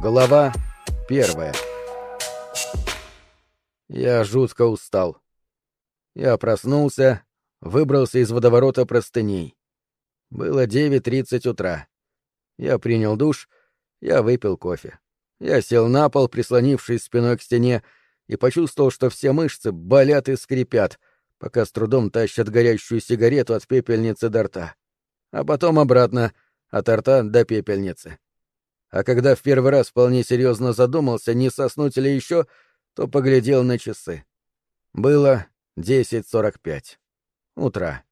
Глава первая. Я жутко устал. Я проснулся, выбрался из водоворота простыней. Было 9.30 утра. Я принял душ, я выпил кофе. Я сел на пол, прислонившись спиной к стене, и почувствовал, что все мышцы болят и скрипят, пока с трудом тащат горящую сигарету от пепельницы до рта. А потом обратно, от рта до пепельницы. А когда в первый раз вполне серьезно задумался, не соснуть ли еще, то поглядел на часы. Было 10.45. Утра.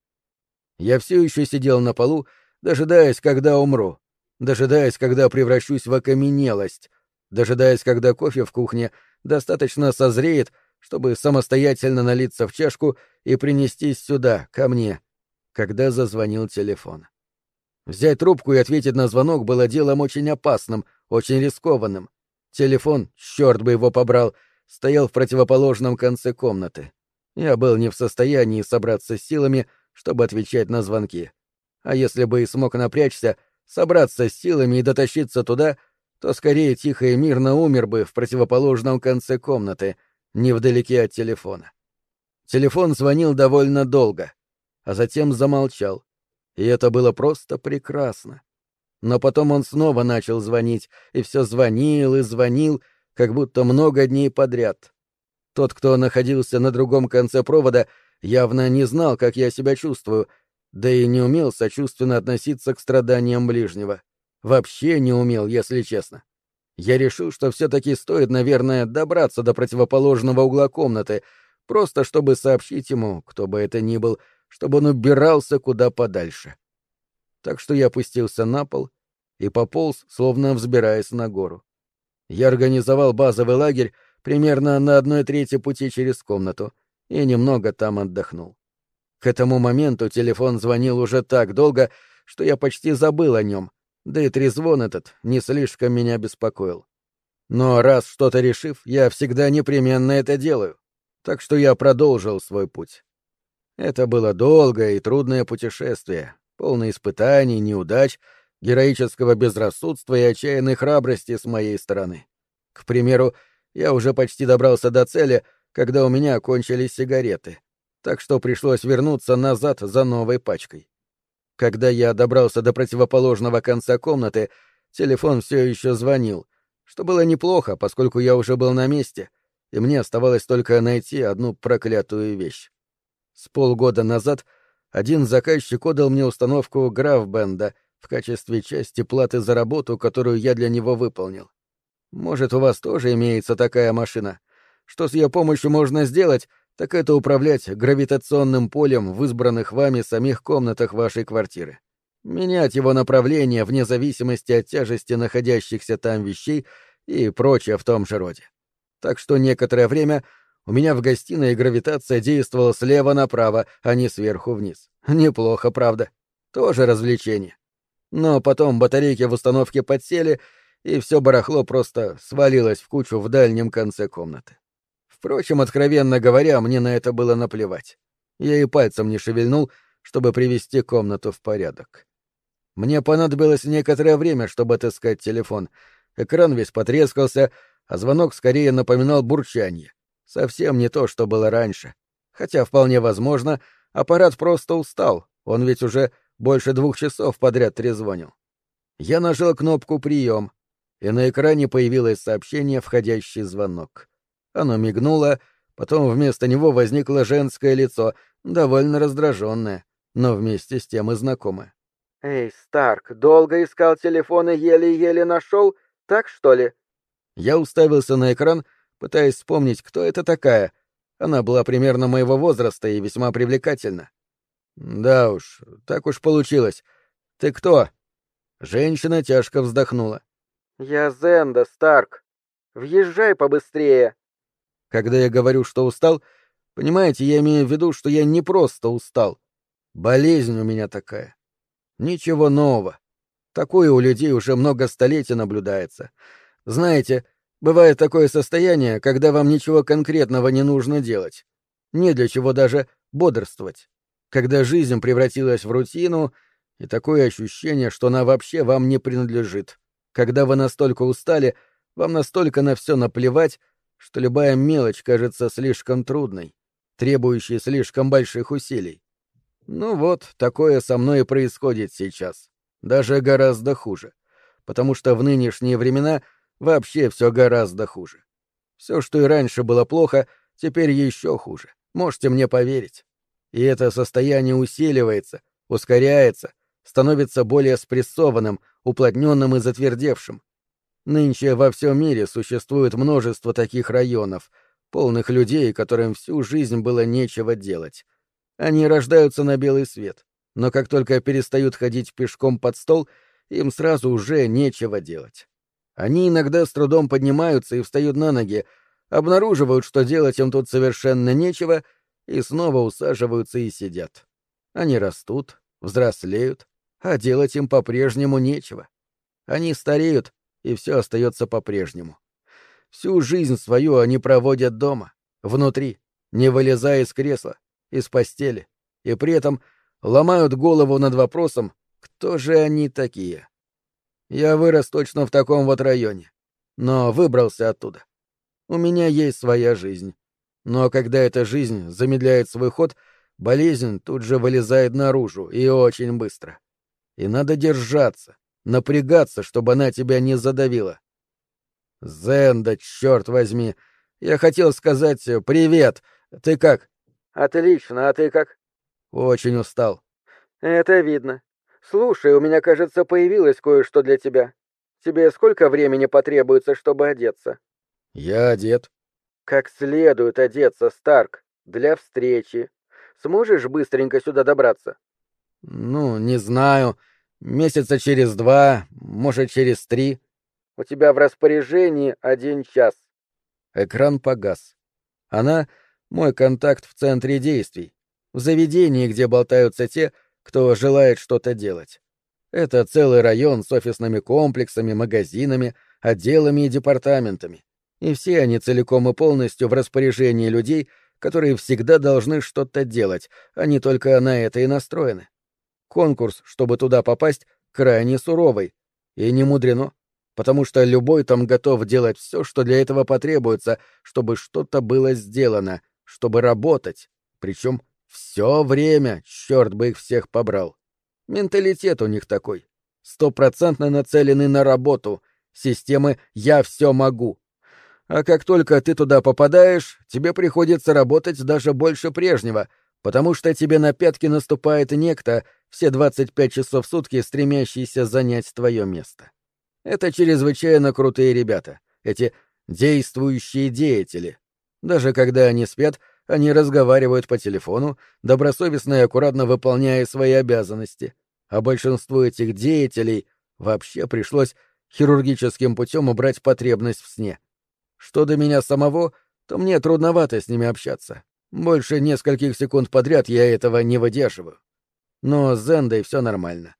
Я все еще сидел на полу, дожидаясь, когда умру, дожидаясь, когда превращусь в окаменелость, дожидаясь, когда кофе в кухне достаточно созреет, чтобы самостоятельно налиться в чашку и принести сюда, ко мне, когда зазвонил телефон. Взять трубку и ответить на звонок было делом очень опасным, очень рискованным. Телефон, черт бы его побрал, стоял в противоположном конце комнаты. Я был не в состоянии собраться с силами, чтобы отвечать на звонки. А если бы и смог напрячься, собраться с силами и дотащиться туда, то скорее тихо и мирно умер бы в противоположном конце комнаты, невдалеке от телефона. Телефон звонил довольно долго, а затем замолчал, и это было просто прекрасно. Но потом он снова начал звонить, и все звонил и звонил, как будто много дней подряд. Тот, кто находился на другом конце провода, явно не знал, как я себя чувствую, да и не умел сочувственно относиться к страданиям ближнего. Вообще не умел, если честно. Я решил, что все-таки стоит, наверное, добраться до противоположного угла комнаты, просто чтобы сообщить ему, кто бы это ни был, — чтобы он убирался куда подальше. Так что я опустился на пол и пополз, словно взбираясь на гору. Я организовал базовый лагерь примерно на одной трети пути через комнату и немного там отдохнул. К этому моменту телефон звонил уже так долго, что я почти забыл о нем, да и трезвон этот не слишком меня беспокоил. Но раз что-то решив, я всегда непременно это делаю. Так что я продолжил свой путь. Это было долгое и трудное путешествие, полное испытаний, неудач, героического безрассудства и отчаянной храбрости с моей стороны. К примеру, я уже почти добрался до цели, когда у меня кончились сигареты, так что пришлось вернуться назад за новой пачкой. Когда я добрался до противоположного конца комнаты, телефон все еще звонил, что было неплохо, поскольку я уже был на месте, и мне оставалось только найти одну проклятую вещь. С полгода назад один заказчик отдал мне установку Графбенда в качестве части платы за работу, которую я для него выполнил. Может, у вас тоже имеется такая машина? Что с ее помощью можно сделать, так это управлять гравитационным полем в избранных вами самих комнатах вашей квартиры. Менять его направление вне зависимости от тяжести находящихся там вещей и прочее в том же роде. Так что некоторое время у меня в гостиной гравитация действовала слева направо, а не сверху вниз. Неплохо, правда. Тоже развлечение. Но потом батарейки в установке подсели, и все барахло просто свалилось в кучу в дальнем конце комнаты. Впрочем, откровенно говоря, мне на это было наплевать. Я и пальцем не шевельнул, чтобы привести комнату в порядок. Мне понадобилось некоторое время, чтобы отыскать телефон. Экран весь потрескался, а звонок скорее напоминал бурчание. Совсем не то, что было раньше. Хотя, вполне возможно, аппарат просто устал, он ведь уже больше двух часов подряд трезвонил. Я нажал кнопку «Прием», и на экране появилось сообщение «Входящий звонок». Оно мигнуло, потом вместо него возникло женское лицо, довольно раздраженное, но вместе с тем и знакомое. «Эй, Старк, долго искал телефон и еле-еле нашел? Так, что ли?» Я уставился на экран — пытаясь вспомнить, кто это такая. Она была примерно моего возраста и весьма привлекательна. Да уж, так уж получилось. Ты кто? Женщина тяжко вздохнула. Я Зенда, Старк. Въезжай побыстрее. Когда я говорю, что устал, понимаете, я имею в виду, что я не просто устал. Болезнь у меня такая. Ничего нового. Такое у людей уже много столетий наблюдается. Знаете, Бывает такое состояние, когда вам ничего конкретного не нужно делать. Не для чего даже бодрствовать. Когда жизнь превратилась в рутину, и такое ощущение, что она вообще вам не принадлежит. Когда вы настолько устали, Вам настолько на все наплевать, что любая мелочь кажется слишком трудной, требующей слишком больших усилий. Ну вот, такое со мной и происходит сейчас. Даже гораздо хуже. Потому что в нынешние времена вообще все гораздо хуже. Все, что и раньше было плохо, теперь еще хуже. Можете мне поверить. И это состояние усиливается, ускоряется, становится более спрессованным, уплотненным и затвердевшим. Нынче во всем мире существует множество таких районов, полных людей, которым всю жизнь было нечего делать. Они рождаются на белый свет, но как только перестают ходить пешком под стол, им сразу уже нечего делать. Они иногда с трудом поднимаются и встают на ноги, обнаруживают, что делать им тут совершенно нечего, и снова усаживаются и сидят. Они растут, взрослеют, а делать им по-прежнему нечего. Они стареют, и все остается по-прежнему. Всю жизнь свою они проводят дома, внутри, не вылезая из кресла, из постели, и при этом ломают голову над вопросом, кто же они такие. Я вырос точно в таком вот районе, но выбрался оттуда. У меня есть своя жизнь. Но когда эта жизнь замедляет свой ход, болезнь тут же вылезает наружу, и очень быстро. И надо держаться, напрягаться, чтобы она тебя не задавила. Зенда, черт возьми! Я хотел сказать «Привет! Ты как?» «Отлично, а ты как?» «Очень устал». «Это видно. Слушай, у меня, кажется, появилось кое-что для тебя. Тебе сколько времени потребуется, чтобы одеться?» «Я одет». «Как следует одеться, Старк, для встречи. Сможешь быстренько сюда добраться?» «Ну, не знаю. Месяца через два, может, через три». «У тебя в распоряжении один час». Экран погас. Она — мой контакт в центре действий, в заведении, где болтаются те, кто желает что-то делать. Это целый район с офисными комплексами, магазинами, отделами и департаментами и все они целиком и полностью в распоряжении людей, которые всегда должны что-то делать, а не только на это и настроены. Конкурс, чтобы туда попасть, крайне суровый. И не мудрено, потому что любой там готов делать все, что для этого потребуется, чтобы что-то было сделано, чтобы работать. Причем все время, черт бы их всех побрал. Менталитет у них такой. Стопроцентно нацеленный на работу. Системы «я все могу». А как только ты туда попадаешь, тебе приходится работать даже больше прежнего, потому что тебе на пятки наступает некто, все 25 часов в сутки стремящийся занять твое место. Это чрезвычайно крутые ребята, эти действующие деятели. Даже когда они спят, они разговаривают по телефону, добросовестно и аккуратно выполняя свои обязанности. А большинству этих деятелей вообще пришлось хирургическим путем убрать потребность в сне. Что до меня самого, то мне трудновато с ними общаться. Больше нескольких секунд подряд я этого не выдерживаю. Но с Зендой все нормально.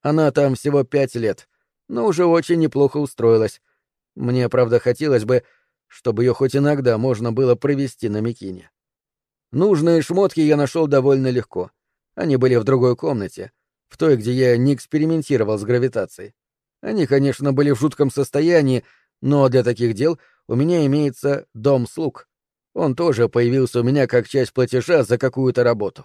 Она там всего пять лет, но уже очень неплохо устроилась. Мне, правда, хотелось бы, чтобы ее хоть иногда можно было провести на Микине. Нужные шмотки я нашел довольно легко. Они были в другой комнате, в той, где я не экспериментировал с гравитацией. Они, конечно, были в жутком состоянии, но для таких дел у меня имеется дом слуг. Он тоже появился у меня как часть платежа за какую-то работу.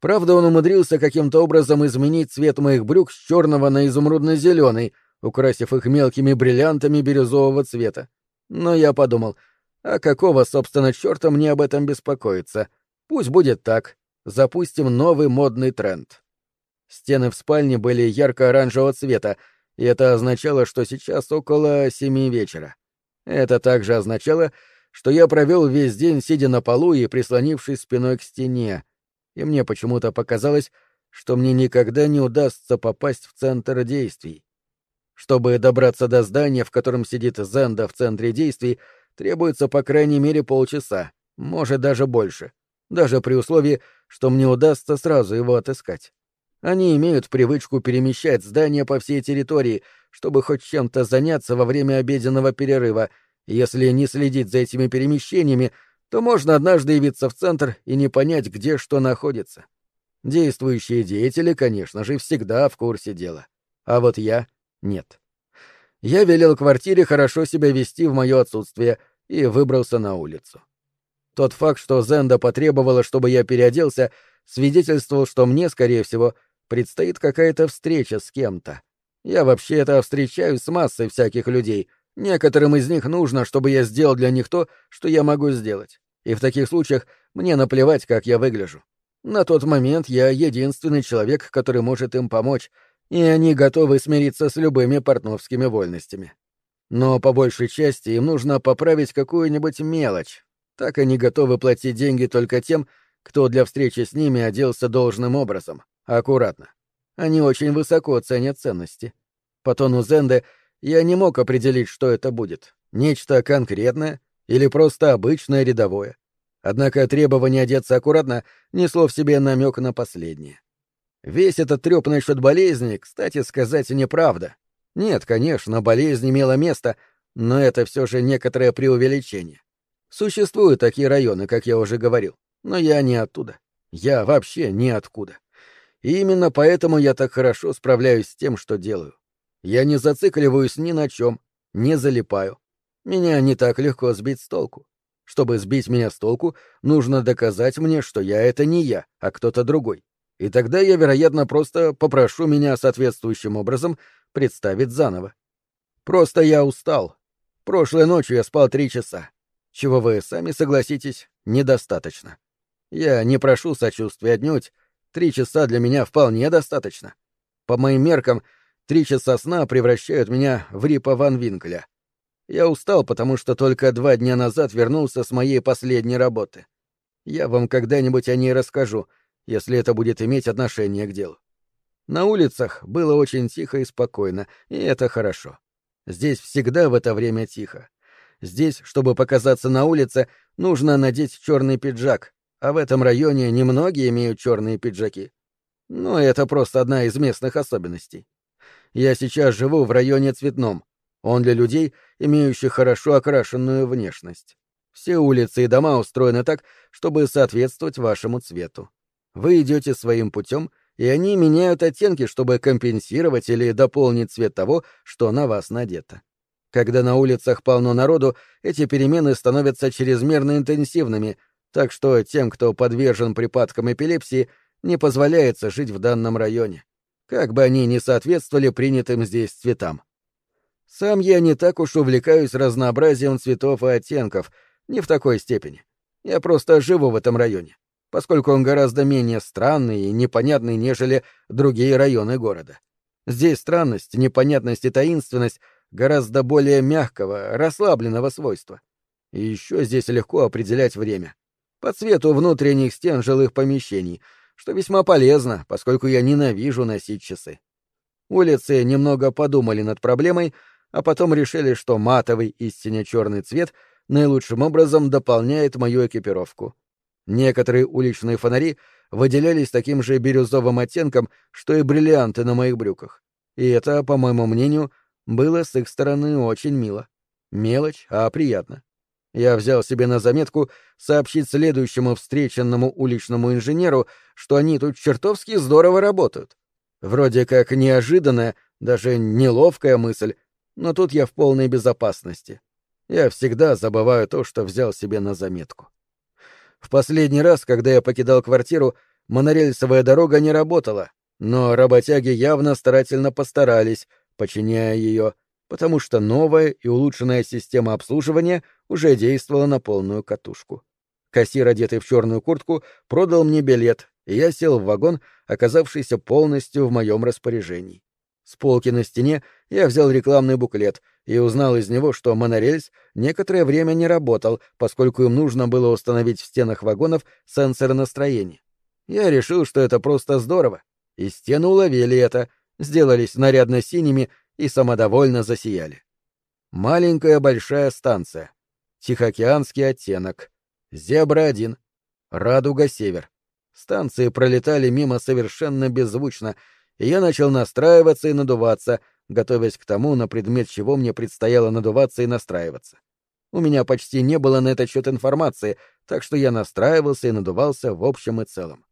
Правда, он умудрился каким-то образом изменить цвет моих брюк с черного на изумрудно-зеленый, украсив их мелкими бриллиантами бирюзового цвета. Но я подумал, а какого, собственно, черта мне об этом беспокоиться? Пусть будет так. Запустим новый модный тренд. Стены в спальне были ярко-оранжевого цвета, и это означало, что сейчас около семи вечера. Это также означало, что я провел весь день, сидя на полу и прислонившись спиной к стене, и мне почему-то показалось, что мне никогда не удастся попасть в центр действий. Чтобы добраться до здания, в котором сидит Зенда в центре действий, требуется по крайней мере полчаса, может даже больше, даже при условии, что мне удастся сразу его отыскать. Они имеют привычку перемещать здания по всей территории, чтобы хоть чем-то заняться во время обеденного перерыва. Если не следить за этими перемещениями, то можно однажды явиться в центр и не понять, где что находится. Действующие деятели, конечно же, всегда в курсе дела. А вот я — нет. я велел квартире хорошо себя вести в мое отсутствие и выбрался на улицу. Тот факт, что Зенда потребовала, чтобы я переоделся, свидетельствовал, что мне, скорее всего, предстоит какая-то встреча с кем-то. Я вообще-то встречаюсь с массой всяких людей. Некоторым из них нужно, чтобы я сделал для них то, что я могу сделать. И в таких случаях мне наплевать, как я выгляжу. На тот момент я единственный человек, который может им помочь, и они готовы смириться с любыми портновскими вольностями. Но по большей части им нужно поправить какую-нибудь мелочь. Так они готовы платить деньги только тем, кто для встречи с ними оделся должным образом, аккуратно. Они очень высоко ценят ценности. По тону Зенде я не мог определить, что это будет. Нечто конкретное или просто обычное рядовое. Однако требование одеться аккуратно несло в себе намек на последнее. Весь этот треп насчет болезни, кстати сказать, неправда. Нет, конечно, болезнь имела место, но это все же некоторое преувеличение. Существуют такие районы, как я уже говорил, но я не оттуда. Я вообще не откуда. И именно поэтому я так хорошо справляюсь с тем, что делаю. Я не зацикливаюсь ни на чем, не залипаю. Меня не так легко сбить с толку. Чтобы сбить меня с толку, нужно доказать мне, что я — это не я, а кто-то другой. И тогда я, вероятно, просто попрошу меня соответствующим образом представить заново. Просто я устал. Прошлой ночью я спал три часа. Чего вы сами согласитесь, недостаточно. Я не прошу сочувствия отнюдь, Три часа для меня вполне достаточно. По моим меркам, три часа сна превращают меня в Рипа Ван Винкля. Я устал, потому что только два дня назад вернулся с моей последней работы. Я вам когда-нибудь о ней расскажу, если это будет иметь отношение к делу. На улицах было очень тихо и спокойно, и это хорошо. Здесь всегда в это время тихо. Здесь, чтобы показаться на улице, нужно надеть черный пиджак, а в этом районе немногие имеют черные пиджаки. Но это просто одна из местных особенностей. Я сейчас живу в районе Цветном. Он для людей, имеющих хорошо окрашенную внешность. Все улицы и дома устроены так, чтобы соответствовать вашему цвету. Вы идете своим путем, и они меняют оттенки, чтобы компенсировать или дополнить цвет того, что на вас надето. Когда на улицах полно народу, эти перемены становятся чрезмерно интенсивными — так что тем, кто подвержен припадкам эпилепсии, не позволяется жить в данном районе, как бы они ни соответствовали принятым здесь цветам. Сам я не так уж увлекаюсь разнообразием цветов и оттенков, не в такой степени. Я просто живу в этом районе, поскольку он гораздо менее странный и непонятный, нежели другие районы города. Здесь странность, непонятность и таинственность гораздо более мягкого, расслабленного свойства. И еще здесь легко определять время по цвету внутренних стен жилых помещений, что весьма полезно, поскольку я ненавижу носить часы. Улицы немного подумали над проблемой, а потом решили, что матовый истинно черный цвет наилучшим образом дополняет мою экипировку. Некоторые уличные фонари выделялись таким же бирюзовым оттенком, что и бриллианты на моих брюках. И это, по моему мнению, было с их стороны очень мило. Мелочь, а приятно. Я взял себе на заметку сообщить следующему встреченному уличному инженеру, что они тут чертовски здорово работают. Вроде как неожиданная, даже неловкая мысль, но тут я в полной безопасности. Я всегда забываю то, что взял себе на заметку. В последний раз, когда я покидал квартиру, монорельсовая дорога не работала, но работяги явно старательно постарались, починяя ее, потому что новая и улучшенная система обслуживания уже действовала на полную катушку. Кассир, одетый в черную куртку, продал мне билет, и я сел в вагон, оказавшийся полностью в моем распоряжении. С полки на стене я взял рекламный буклет и узнал из него, что монорельс некоторое время не работал, поскольку им нужно было установить в стенах вагонов сенсоры настроения. Я решил, что это просто здорово, и стены уловили это, сделались нарядно синими и самодовольно засияли. Маленькая большая станция. Тихоокеанский оттенок. Зебра-1. Радуга-Север. Станции пролетали мимо совершенно беззвучно, и я начал настраиваться и надуваться, готовясь к тому, на предмет чего мне предстояло надуваться и настраиваться. У меня почти не было на этот счет информации, так что я настраивался и надувался в общем и целом.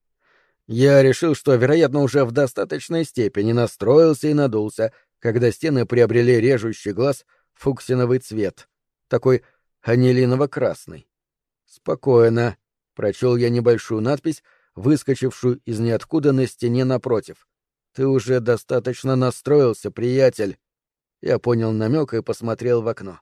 Я решил, что, вероятно, уже в достаточной степени настроился и надулся, когда стены приобрели режущий глаз фуксиновый цвет, такой анилиново-красный. «Спокойно», — прочел я небольшую надпись, выскочившую из ниоткуда на стене напротив. «Ты уже достаточно настроился, приятель». Я понял намек и посмотрел в окно.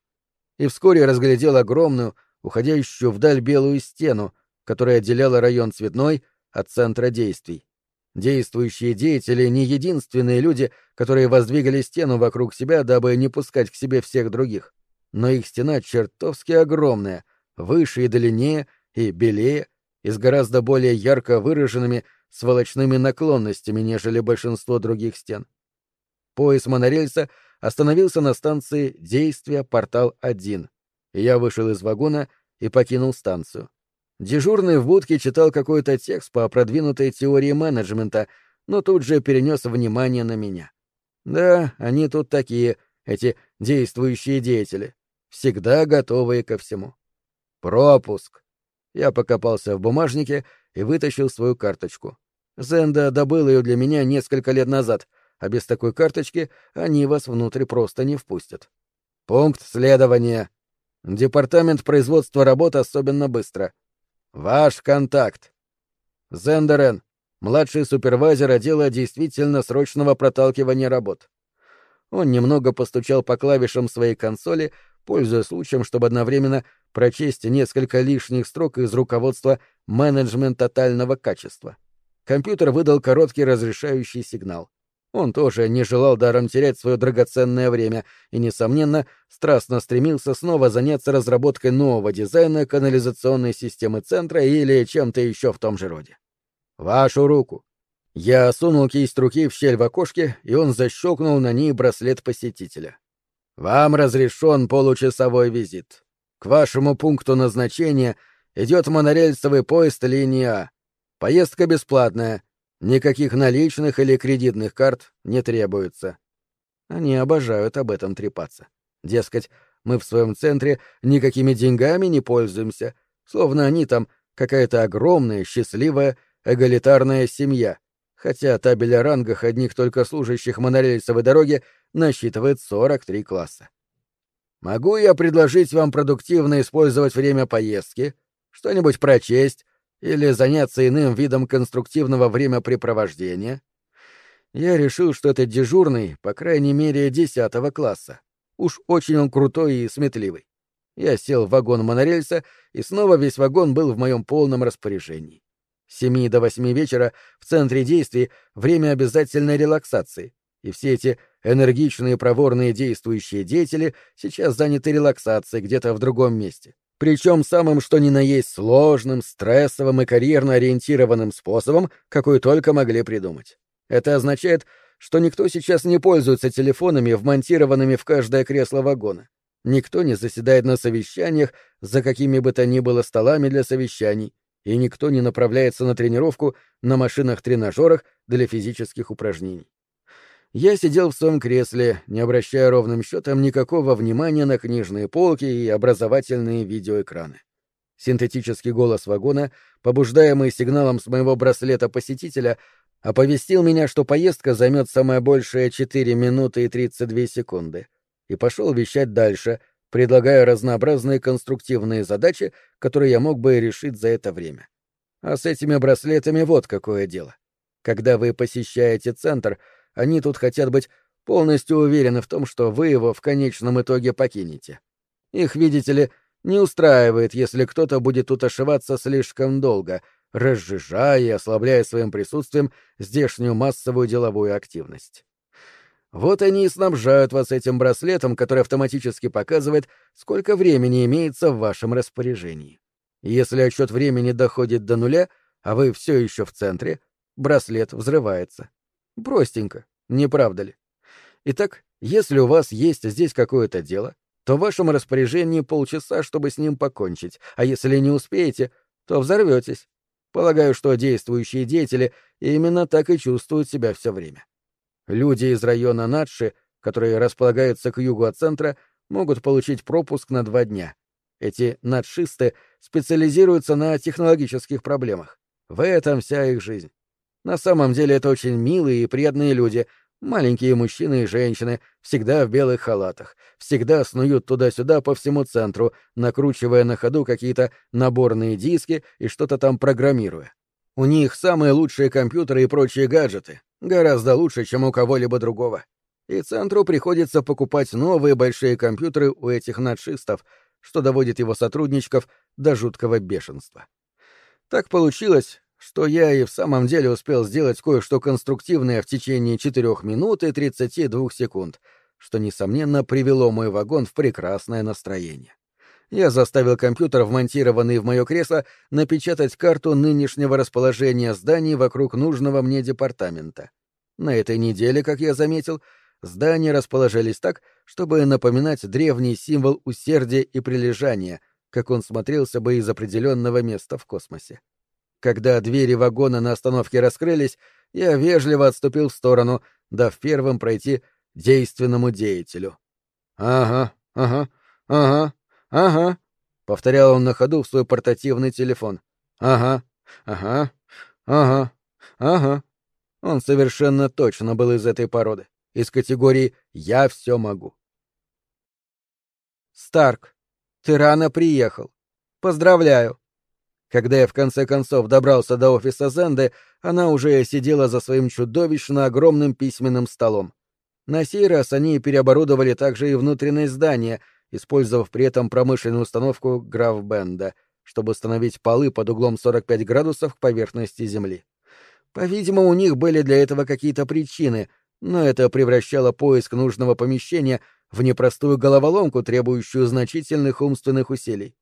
И вскоре разглядел огромную, уходящую вдаль белую стену, которая отделяла район цветной от центра действий. Действующие деятели — не единственные люди, которые воздвигали стену вокруг себя, дабы не пускать к себе всех других. Но их стена чертовски огромная, выше и длиннее, и белее, и с гораздо более ярко выраженными сволочными наклонностями, нежели большинство других стен. Поезд монорельса остановился на станции «Действия. Портал-1», и я вышел из вагона и покинул станцию. Дежурный в будке читал какой-то текст по продвинутой теории менеджмента, но тут же перенес внимание на меня. Да, они тут такие, эти действующие деятели, всегда готовые ко всему. Пропуск. Я покопался в бумажнике и вытащил свою карточку. Зенда добыл ее для меня несколько лет назад, а без такой карточки они вас внутрь просто не впустят. Пункт следования. Департамент производства работ особенно быстро — Ваш контакт. Зендерен, младший супервайзер отдела действительно срочного проталкивания работ. Он немного постучал по клавишам своей консоли, пользуясь случаем, чтобы одновременно прочесть несколько лишних строк из руководства «Менеджмент тотального качества». Компьютер выдал короткий разрешающий сигнал. Он тоже не желал даром терять свое драгоценное время и, несомненно, страстно стремился снова заняться разработкой нового дизайна канализационной системы центра или чем-то еще в том же роде. «Вашу руку!» Я сунул кисть руки в щель в окошке, и он защелкнул на ней браслет посетителя. «Вам разрешен получасовой визит. К вашему пункту назначения идет монорельсовый поезд линии А. Поездка бесплатная, Никаких наличных или кредитных карт не требуется. Они обожают об этом трепаться. Дескать, мы в своем центре никакими деньгами не пользуемся, словно они там какая-то огромная, счастливая, эгалитарная семья, хотя табель о рангах одних только служащих монорельсовой дороги насчитывает 43 класса. Могу я предложить вам продуктивно использовать время поездки, что-нибудь прочесть, или заняться иным видом конструктивного времяпрепровождения, я решил, что это дежурный, по крайней мере, десятого класса. Уж очень он крутой и сметливый. Я сел в вагон монорельса, и снова весь вагон был в моем полном распоряжении. С семи до восьми вечера в центре действий время обязательной релаксации, и все эти энергичные проворные действующие деятели сейчас заняты релаксацией где-то в другом месте причем самым что ни на есть сложным, стрессовым и карьерно ориентированным способом, какой только могли придумать. Это означает, что никто сейчас не пользуется телефонами, вмонтированными в каждое кресло вагона. Никто не заседает на совещаниях за какими бы то ни было столами для совещаний, и никто не направляется на тренировку на машинах-тренажерах для физических упражнений. Я сидел в своем кресле, не обращая ровным счетом никакого внимания на книжные полки и образовательные видеоэкраны. Синтетический голос вагона, побуждаемый сигналом с моего браслета посетителя, оповестил меня, что поездка займет самое большее 4 минуты и 32 секунды, и пошел вещать дальше, предлагая разнообразные конструктивные задачи, которые я мог бы решить за это время. А с этими браслетами вот какое дело. Когда вы посещаете центр — они тут хотят быть полностью уверены в том, что вы его в конечном итоге покинете. Их, видите ли, не устраивает, если кто-то будет тут ошиваться слишком долго, разжижая и ослабляя своим присутствием здешнюю массовую деловую активность. Вот они и снабжают вас этим браслетом, который автоматически показывает, сколько времени имеется в вашем распоряжении. Если отсчет времени доходит до нуля, а вы все еще в центре, браслет взрывается. Простенько, не правда ли? Итак, если у вас есть здесь какое-то дело, то в вашем распоряжении полчаса, чтобы с ним покончить, а если не успеете, то взорветесь. Полагаю, что действующие деятели именно так и чувствуют себя все время. Люди из района Надши, которые располагаются к югу от центра, могут получить пропуск на два дня. Эти надшисты специализируются на технологических проблемах. В этом вся их жизнь. На самом деле это очень милые и приятные люди, Маленькие мужчины и женщины, всегда в белых халатах, всегда снуют туда-сюда по всему центру, накручивая на ходу какие-то наборные диски и что-то там программируя. У них самые лучшие компьютеры и прочие гаджеты, гораздо лучше, чем у кого-либо другого. И центру приходится покупать новые большие компьютеры у этих надшистов, что доводит его сотрудничков до жуткого бешенства. Так получилось, что я и в самом деле успел сделать кое-что конструктивное в течение 4 минут и 32 секунд, что, несомненно, привело мой вагон в прекрасное настроение. Я заставил компьютер, вмонтированный в мое кресло, напечатать карту нынешнего расположения зданий вокруг нужного мне департамента. На этой неделе, как я заметил, здания расположились так, чтобы напоминать древний символ усердия и прилежания, как он смотрелся бы из определенного места в космосе. Когда двери вагона на остановке раскрылись, я вежливо отступил в сторону, дав первым пройти действенному деятелю. «Ага, ага, ага, ага», — повторял он на ходу в свой портативный телефон. «Ага, ага, ага, ага». Он совершенно точно был из этой породы, из категории «я все могу». «Старк, ты рано приехал. Поздравляю», когда я в конце концов добрался до офиса Зенды, она уже сидела за своим чудовищно огромным письменным столом. На сей раз они переоборудовали также и внутреннее здание, использовав при этом промышленную установку Графбенда, чтобы установить полы под углом 45 градусов к поверхности Земли. По-видимому, у них были для этого какие-то причины, но это превращало поиск нужного помещения в непростую головоломку, требующую значительных умственных усилий.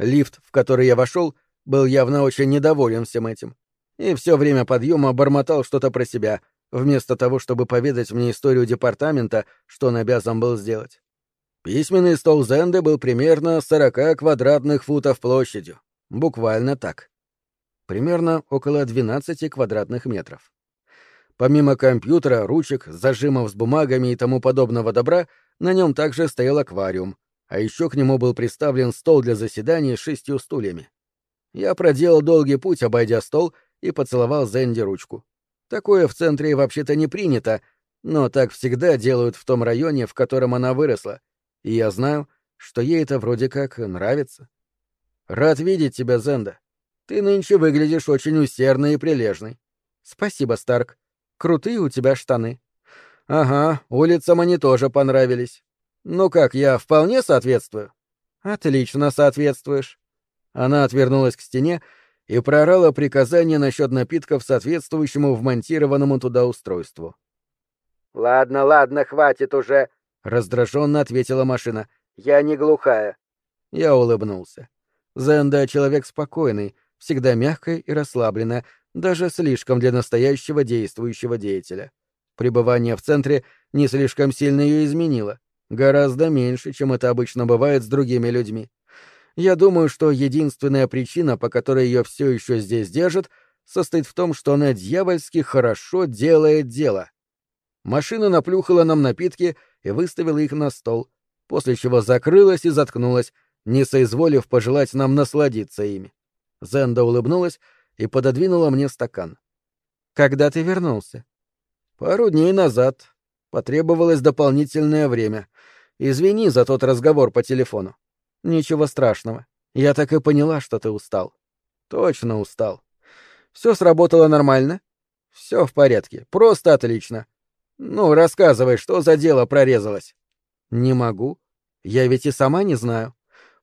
Лифт, в который я вошел, был явно очень недоволен всем этим. И все время подъема бормотал что-то про себя, вместо того, чтобы поведать мне историю департамента, что он обязан был сделать. Письменный стол Зенды был примерно 40 квадратных футов площадью. Буквально так. Примерно около 12 квадратных метров. Помимо компьютера, ручек, зажимов с бумагами и тому подобного добра, на нем также стоял аквариум, а еще к нему был приставлен стол для заседаний с шестью стульями. Я проделал долгий путь, обойдя стол, и поцеловал Зенди ручку. Такое в центре вообще-то не принято, но так всегда делают в том районе, в котором она выросла, и я знаю, что ей это вроде как нравится. Рад видеть тебя, Зенда. Ты нынче выглядишь очень усердной и прилежной. Спасибо, Старк. Крутые у тебя штаны. Ага, улицам они тоже понравились. «Ну как, я вполне соответствую?» «Отлично соответствуешь». Она отвернулась к стене и проорала приказание насчет напитков соответствующему вмонтированному туда устройству. «Ладно, ладно, хватит уже», — раздраженно ответила машина. «Я не глухая». Я улыбнулся. Зенда — человек спокойный, всегда мягкая и расслабленная, даже слишком для настоящего действующего деятеля. Пребывание в центре не слишком сильно ее изменило. Гораздо меньше, чем это обычно бывает с другими людьми. Я думаю, что единственная причина, по которой ее все еще здесь держат, состоит в том, что она дьявольски хорошо делает дело. Машина наплюхала нам напитки и выставила их на стол, после чего закрылась и заткнулась, не соизволив пожелать нам насладиться ими. Зенда улыбнулась и пододвинула мне стакан. «Когда ты вернулся?» «Пару дней назад. Потребовалось дополнительное время. Извини за тот разговор по телефону. Ничего страшного. Я так и поняла, что ты устал. Точно устал. Все сработало нормально? Все в порядке. Просто отлично. Ну, рассказывай, что за дело прорезалось? Не могу. Я ведь и сама не знаю.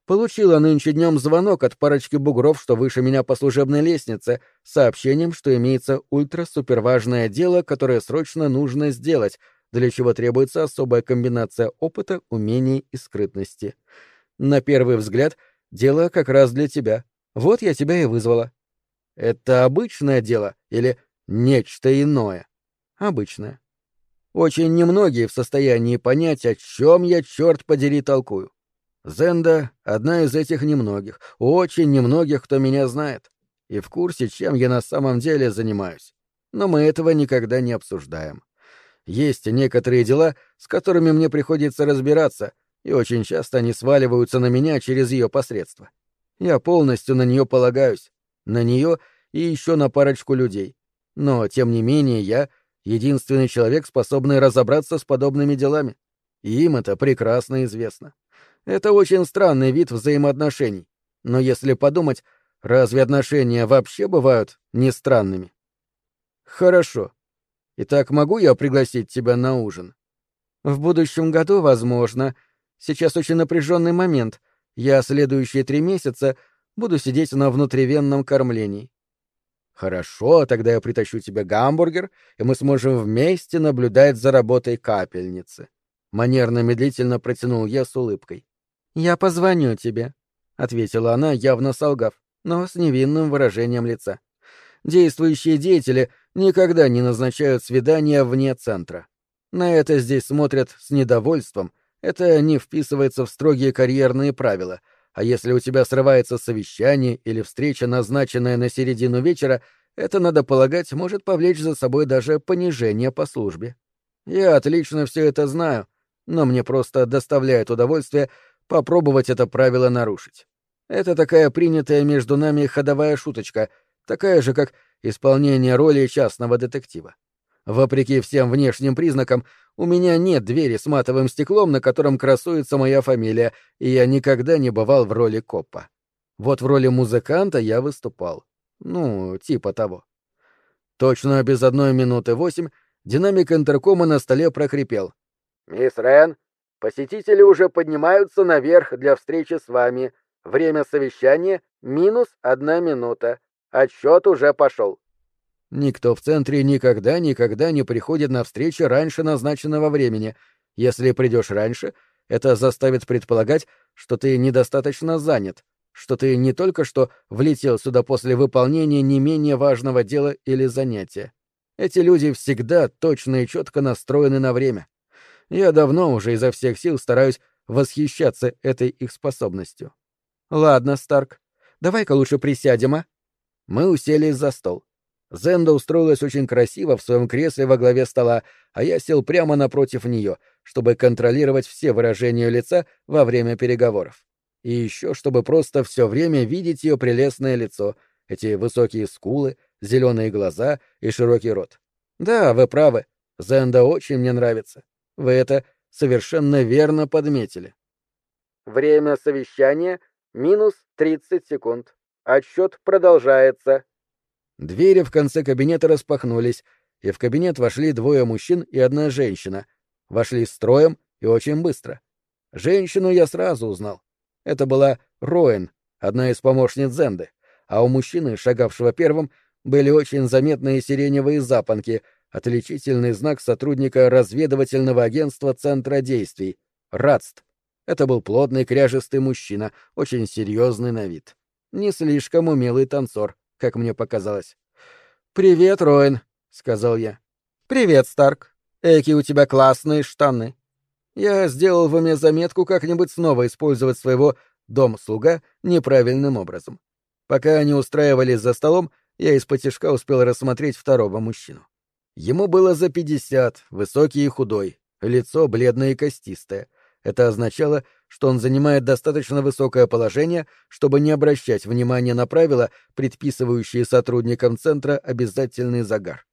Получила нынче днем звонок от парочки бугров, что выше меня по служебной лестнице, сообщением, что имеется ультра-суперважное дело, которое срочно нужно сделать — для чего требуется особая комбинация опыта, умений и скрытности. На первый взгляд, дело как раз для тебя. Вот я тебя и вызвала. Это обычное дело или нечто иное? Обычное. Очень немногие в состоянии понять, о чем я, черт подери, толкую. Зенда — одна из этих немногих, очень немногих, кто меня знает, и в курсе, чем я на самом деле занимаюсь. Но мы этого никогда не обсуждаем. Есть некоторые дела, с которыми мне приходится разбираться, и очень часто они сваливаются на меня через ее посредство. Я полностью на нее полагаюсь, на нее и еще на парочку людей. Но, тем не менее, я единственный человек, способный разобраться с подобными делами. И им это прекрасно известно. Это очень странный вид взаимоотношений. Но если подумать, разве отношения вообще бывают не странными? Хорошо. Итак, могу я пригласить тебя на ужин? В будущем году, возможно. Сейчас очень напряженный момент. Я следующие три месяца буду сидеть на внутривенном кормлении. Хорошо, тогда я притащу тебе гамбургер, и мы сможем вместе наблюдать за работой капельницы. Манерно медлительно протянул я с улыбкой. Я позвоню тебе, ответила она, явно солгав, но с невинным выражением лица. Действующие деятели никогда не назначают свидания вне центра. На это здесь смотрят с недовольством, это не вписывается в строгие карьерные правила, а если у тебя срывается совещание или встреча, назначенная на середину вечера, это, надо полагать, может повлечь за собой даже понижение по службе. Я отлично все это знаю, но мне просто доставляет удовольствие попробовать это правило нарушить. Это такая принятая между нами ходовая шуточка, такая же, как исполнение роли частного детектива. Вопреки всем внешним признакам, у меня нет двери с матовым стеклом, на котором красуется моя фамилия, и я никогда не бывал в роли копа. Вот в роли музыканта я выступал. Ну, типа того. Точно без одной минуты восемь динамик интеркома на столе прохрипел. «Мисс Рен, посетители уже поднимаются наверх для встречи с вами. Время совещания — минус одна минута. Отсчет уже пошел». Никто в центре никогда-никогда не приходит на встречи раньше назначенного времени. Если придешь раньше, это заставит предполагать, что ты недостаточно занят, что ты не только что влетел сюда после выполнения не менее важного дела или занятия. Эти люди всегда точно и четко настроены на время. Я давно уже изо всех сил стараюсь восхищаться этой их способностью. Ладно, Старк, давай-ка лучше присядем, а? Мы уселись за стол. Зенда устроилась очень красиво в своем кресле во главе стола, а я сел прямо напротив нее, чтобы контролировать все выражения лица во время переговоров. И еще, чтобы просто все время видеть ее прелестное лицо, эти высокие скулы, зеленые глаза и широкий рот. Да, вы правы, Зенда очень мне нравится. Вы это совершенно верно подметили. Время совещания — минус 30 секунд. Отсчет продолжается. Двери в конце кабинета распахнулись, и в кабинет вошли двое мужчин и одна женщина. Вошли строем и очень быстро. Женщину я сразу узнал. Это была Роэн, одна из помощниц Зенды, а у мужчины, шагавшего первым, были очень заметные сиреневые запонки, отличительный знак сотрудника разведывательного агентства Центра действий — РАЦТ. Это был плотный кряжистый мужчина, очень серьезный на вид. Не слишком умелый танцор, как мне показалось. «Привет, Роин», — сказал я. «Привет, Старк. Эки у тебя классные штаны». Я сделал в уме заметку как-нибудь снова использовать своего «дом-слуга» неправильным образом. Пока они устраивались за столом, я из-под успел рассмотреть второго мужчину. Ему было за пятьдесят, высокий и худой, лицо бледное и костистое. Это означало, что он занимает достаточно высокое положение, чтобы не обращать внимания на правила, предписывающие сотрудникам центра обязательный загар.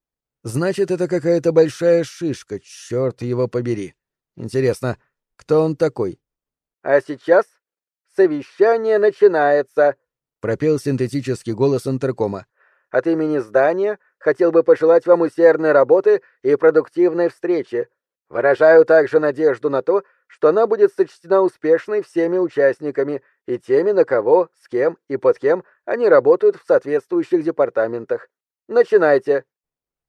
Значит, это какая-то большая шишка, черт его побери. Интересно, кто он такой? — А сейчас совещание начинается, — пропел синтетический голос интеркома. — От имени здания хотел бы пожелать вам усердной работы и продуктивной встречи. Выражаю также надежду на то, что она будет сочтена успешной всеми участниками и теми, на кого, с кем и под кем они работают в соответствующих департаментах. Начинайте.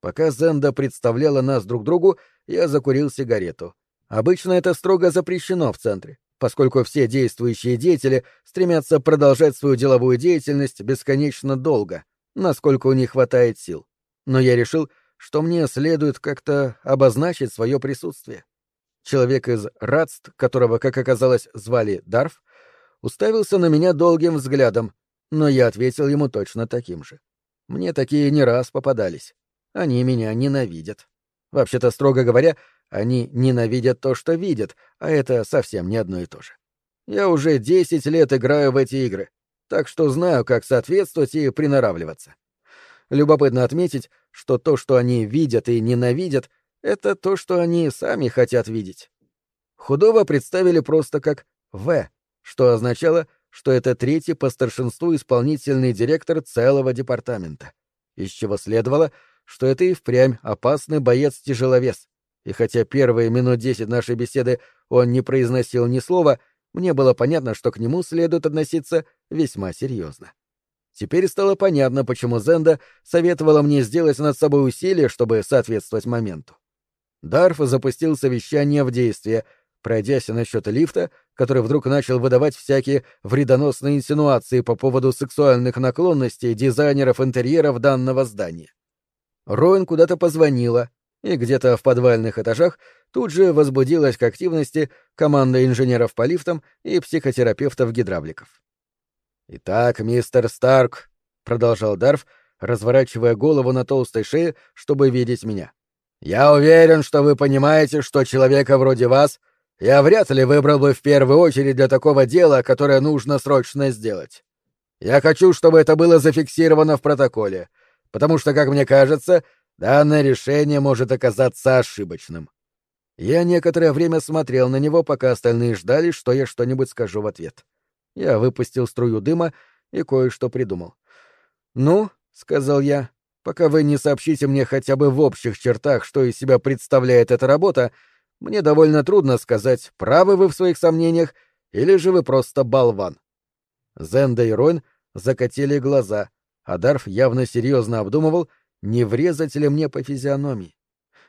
Пока Зенда представляла нас друг другу, я закурил сигарету. Обычно это строго запрещено в центре, поскольку все действующие деятели стремятся продолжать свою деловую деятельность бесконечно долго, насколько у них хватает сил. Но я решил, что мне следует как-то обозначить свое присутствие. Человек из Радст, которого, как оказалось, звали Дарф, уставился на меня долгим взглядом, но я ответил ему точно таким же. Мне такие не раз попадались. Они меня ненавидят. Вообще-то, строго говоря, они ненавидят то, что видят, а это совсем не одно и то же. Я уже десять лет играю в эти игры, так что знаю, как соответствовать и приноравливаться. Любопытно отметить, что то, что они видят и ненавидят, это то, что они сами хотят видеть. Худого представили просто как «В», что означало, что это третий по старшинству исполнительный директор целого департамента, из чего следовало, что это и впрямь опасный боец-тяжеловес. И хотя первые минут десять нашей беседы он не произносил ни слова, мне было понятно, что к нему следует относиться весьма серьезно. Теперь стало понятно, почему Зенда советовала мне сделать над собой усилие, чтобы соответствовать моменту. Дарф запустил совещание в действие, пройдясь насчет лифта, который вдруг начал выдавать всякие вредоносные инсинуации по поводу сексуальных наклонностей дизайнеров интерьеров данного здания. Роин куда-то позвонила, и где-то в подвальных этажах тут же возбудилась к активности команда инженеров по лифтам и психотерапевтов-гидравликов. «Итак, мистер Старк», — продолжал Дарф, разворачивая голову на толстой шее, чтобы видеть меня. «Я уверен, что вы понимаете, что человека вроде вас я вряд ли выбрал бы в первую очередь для такого дела, которое нужно срочно сделать. Я хочу, чтобы это было зафиксировано в протоколе, потому что, как мне кажется, данное решение может оказаться ошибочным. Я некоторое время смотрел на него, пока остальные ждали, что я что-нибудь скажу в ответ. Я выпустил струю дыма и кое-что придумал. «Ну», — сказал я, — «пока вы не сообщите мне хотя бы в общих чертах, что из себя представляет эта работа, мне довольно трудно сказать, правы вы в своих сомнениях или же вы просто болван». Зенда и Ройн закатили глаза, а Дарф явно серьезно обдумывал, не врезать ли мне по физиономии.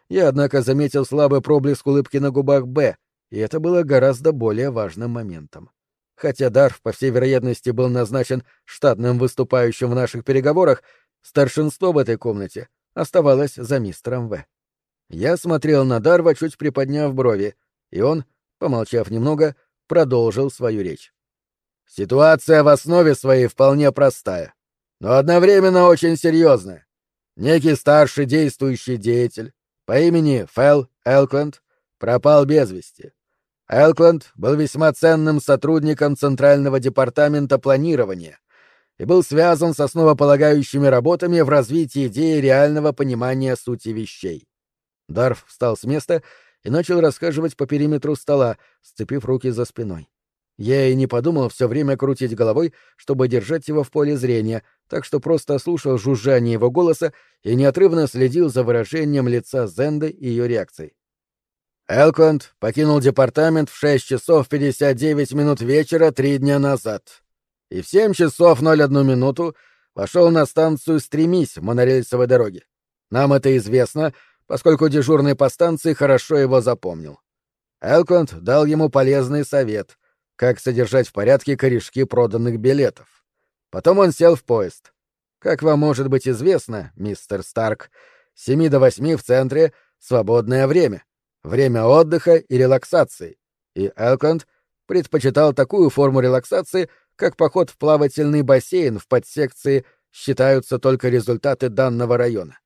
Я, однако, заметил слабый проблеск улыбки на губах Б, и это было гораздо более важным моментом. Хотя Дарф, по всей вероятности, был назначен штатным выступающим в наших переговорах, старшинство в этой комнате оставалось за мистером В. Я смотрел на Дарва, чуть приподняв брови, и он, помолчав немного, продолжил свою речь. Ситуация в основе своей вполне простая, но одновременно очень серьезная. Некий старший действующий деятель по имени Фэл Элкленд пропал без вести. Элкленд был весьма ценным сотрудником Центрального департамента планирования и был связан с основополагающими работами в развитии идеи реального понимания сути вещей. Дарф встал с места и начал расхаживать по периметру стола, сцепив руки за спиной. Я и не подумал все время крутить головой, чтобы держать его в поле зрения, так что просто слушал жужжание его голоса и неотрывно следил за выражением лица Зенды и ее реакцией. Элконд покинул департамент в 6 часов 59 минут вечера три дня назад. И в 7 часов 01 минуту вошел на станцию «Стремись» монорельсовой дороги. Нам это известно, поскольку дежурный по станции хорошо его запомнил. Элконд дал ему полезный совет, как содержать в порядке корешки проданных билетов. Потом он сел в поезд. Как вам может быть известно, мистер Старк, с 7 до 8 в центре свободное время, время отдыха и релаксации, и Элконд предпочитал такую форму релаксации, как поход в плавательный бассейн в подсекции считаются только результаты данного района.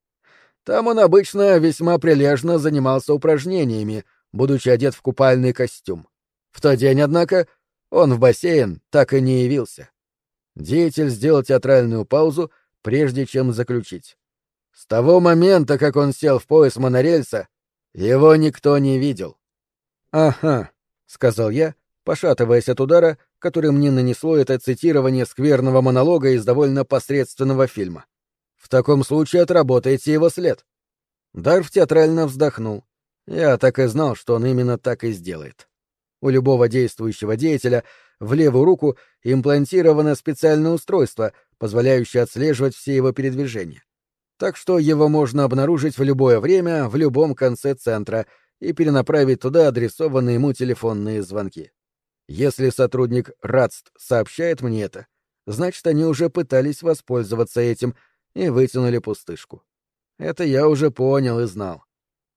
Там он обычно весьма прилежно занимался упражнениями, будучи одет в купальный костюм. В тот день, однако, он в бассейн так и не явился. Деятель сделал театральную паузу, прежде чем заключить. С того момента, как он сел в пояс монорельса, его никто не видел. «Ага», — сказал я, пошатываясь от удара, который мне нанесло это цитирование скверного монолога из довольно посредственного фильма. В таком случае отработайте его след. Дарф театрально вздохнул. Я так и знал, что он именно так и сделает. У любого действующего деятеля в левую руку имплантировано специальное устройство, позволяющее отслеживать все его передвижения. Так что его можно обнаружить в любое время в любом конце центра и перенаправить туда адресованные ему телефонные звонки. Если сотрудник РАЦТ сообщает мне это, значит, они уже пытались воспользоваться этим — и вытянули пустышку. Это я уже понял и знал.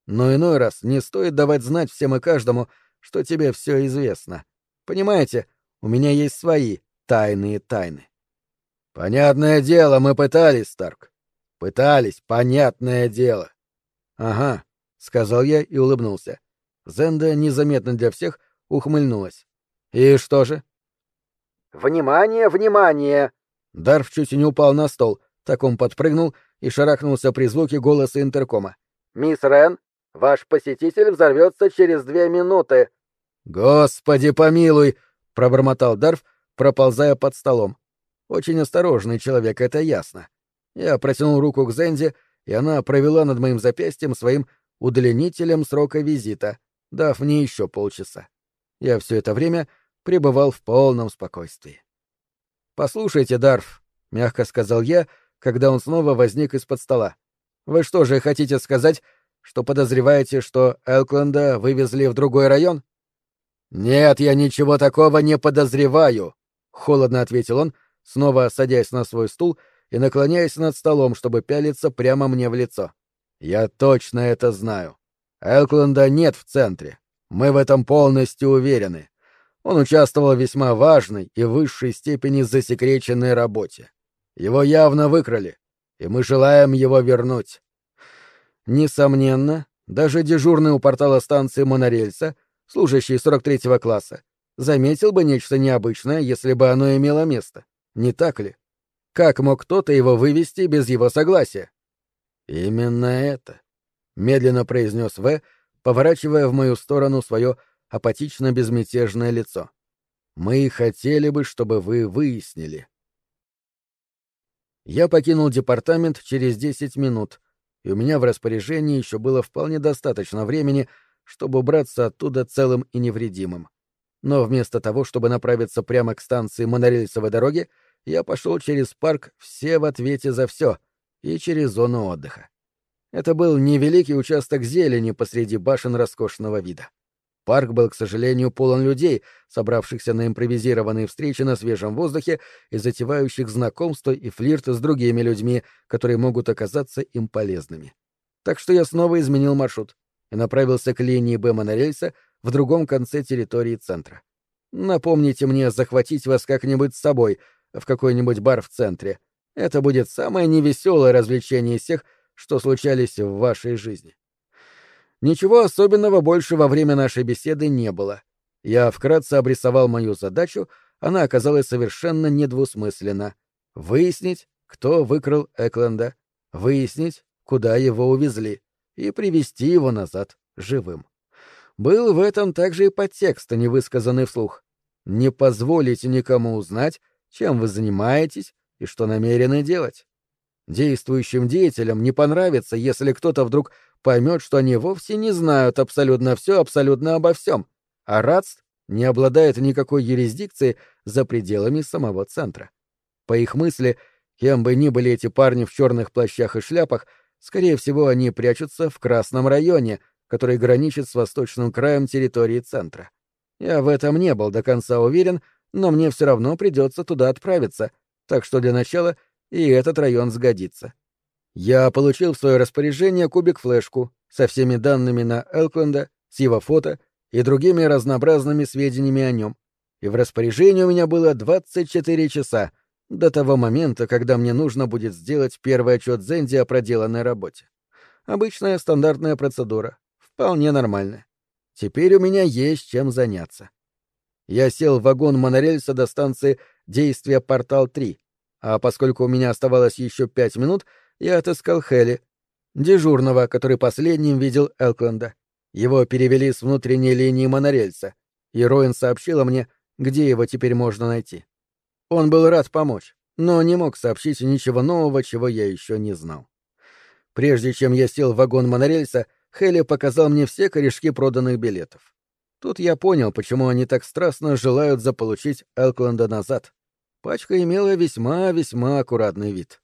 Но иной раз не стоит давать знать всем и каждому, что тебе все известно. Понимаете, у меня есть свои тайные тайны. Понятное дело, мы пытались, Старк. Пытались, понятное дело. Ага, сказал я и улыбнулся. Зенда незаметно для всех ухмыльнулась. И что же? Внимание, внимание! Дарф чуть не упал на стол, Так он подпрыгнул и шарахнулся при звуке голоса интеркома. «Мисс Рен, ваш посетитель взорвется через две минуты». «Господи помилуй!» — пробормотал Дарф, проползая под столом. Очень осторожный человек, это ясно. Я протянул руку к Зенде, и она провела над моим запястьем своим удлинителем срока визита, дав мне еще полчаса. Я все это время пребывал в полном спокойствии. «Послушайте, Дарф», — мягко сказал я, когда он снова возник из-под стола. «Вы что же хотите сказать, что подозреваете, что Элкленда вывезли в другой район?» «Нет, я ничего такого не подозреваю», — холодно ответил он, снова садясь на свой стул и наклоняясь над столом, чтобы пялиться прямо мне в лицо. «Я точно это знаю. Элкленда нет в центре. Мы в этом полностью уверены. Он участвовал в весьма важной и высшей степени засекреченной работе. Его явно выкрали, и мы желаем его вернуть. Несомненно, даже дежурный у портала станции монорельса, служащий 43-го класса, заметил бы нечто необычное, если бы оно имело место. Не так ли? Как мог кто-то его вывести без его согласия? Именно это, медленно произнес В, поворачивая в мою сторону свое апатично-безмятежное лицо. «Мы хотели бы, чтобы вы выяснили». Я покинул департамент через десять минут, и у меня в распоряжении еще было вполне достаточно времени, чтобы убраться оттуда целым и невредимым. Но вместо того, чтобы направиться прямо к станции монорельсовой дороги, я пошел через парк «Все в ответе за все» и через зону отдыха. Это был невеликий участок зелени посреди башен роскошного вида. Парк был, к сожалению, полон людей, собравшихся на импровизированные встречи на свежем воздухе и затевающих знакомства и флирт с другими людьми, которые могут оказаться им полезными. Так что я снова изменил маршрут и направился к линии Б монорельса в другом конце территории центра. Напомните мне захватить вас как-нибудь с собой в какой-нибудь бар в центре. Это будет самое невеселое развлечение из всех, что случались в вашей жизни. Ничего особенного больше во время нашей беседы не было. Я вкратце обрисовал мою задачу, она оказалась совершенно недвусмысленна. Выяснить, кто выкрал Экленда, выяснить, куда его увезли, и привести его назад живым. Был в этом также и подтекст, невысказанный вслух. Не позволите никому узнать, чем вы занимаетесь и что намерены делать. Действующим деятелям не понравится, если кто-то вдруг поймет, что они вовсе не знают абсолютно все абсолютно обо всем, а РАЦ не обладает никакой юрисдикцией за пределами самого центра. По их мысли, кем бы ни были эти парни в черных плащах и шляпах, скорее всего, они прячутся в Красном районе, который граничит с восточным краем территории центра. Я в этом не был до конца уверен, но мне все равно придется туда отправиться, так что для начала — и этот район сгодится. Я получил в свое распоряжение кубик-флешку со всеми данными на Элкленда, с его фото и другими разнообразными сведениями о нем. И в распоряжении у меня было 24 часа до того момента, когда мне нужно будет сделать первый отчет Зенди о проделанной работе. Обычная стандартная процедура, вполне нормальная. Теперь у меня есть чем заняться. Я сел в вагон монорельса до станции действия «Портал-3», а поскольку у меня оставалось еще пять минут, я отыскал Хелли, дежурного, который последним видел Элкленда. Его перевели с внутренней линии монорельса, и Роин сообщила мне, где его теперь можно найти. Он был рад помочь, но не мог сообщить ничего нового, чего я еще не знал. Прежде чем я сел в вагон монорельса, Хелли показал мне все корешки проданных билетов. Тут я понял, почему они так страстно желают заполучить Элкленда назад. Пачка имела весьма-весьма аккуратный вид.